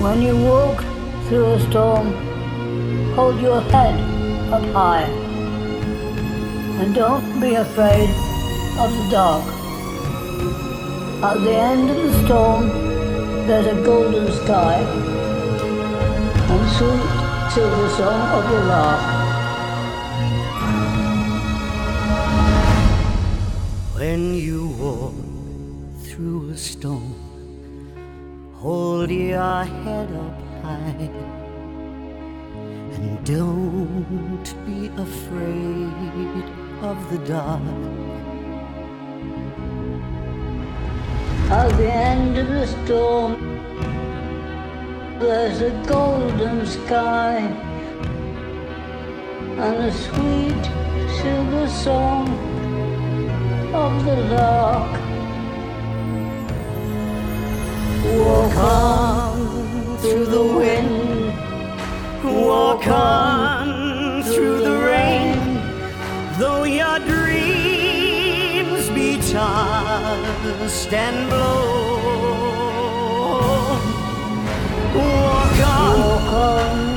When you walk through a storm, hold your head up high. And don't be afraid of the dark. At the end of the storm, there's a golden sky and sweet silver song of the lark. When you walk through a storm, hold your head up high and don't be afraid of the dark. At the end of the storm, there's a golden sky and a sweet silver song of the lark. Walk on through the rain, though your dreams be tossed and blown. Walk on, walk on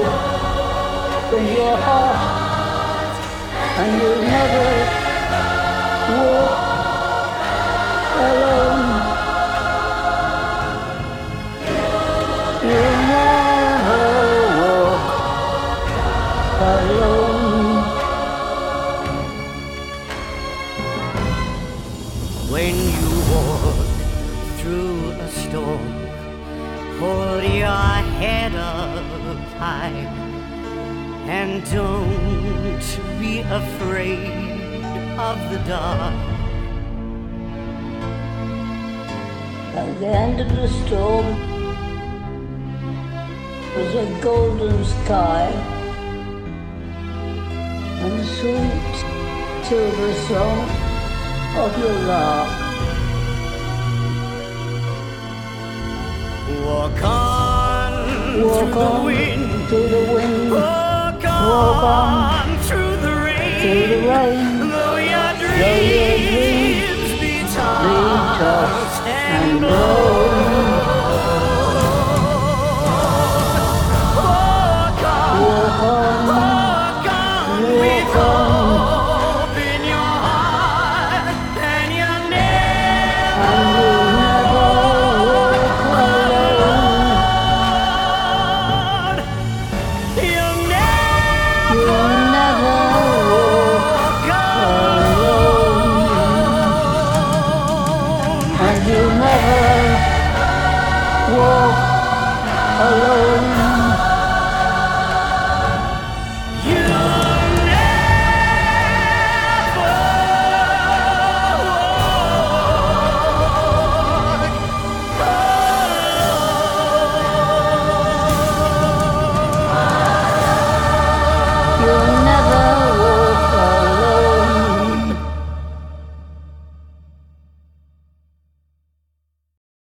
hope in your heart, and you'll never walk alone. You'll never walk alone. When you walk through a storm, hold your head up high and don't be afraid of the dark. At the end of the storm was a golden sky and the sweet silver song of your lark. Walk on Walk through the wind. through the wind, Walk on, Walk on through the rain. through the rain, alone,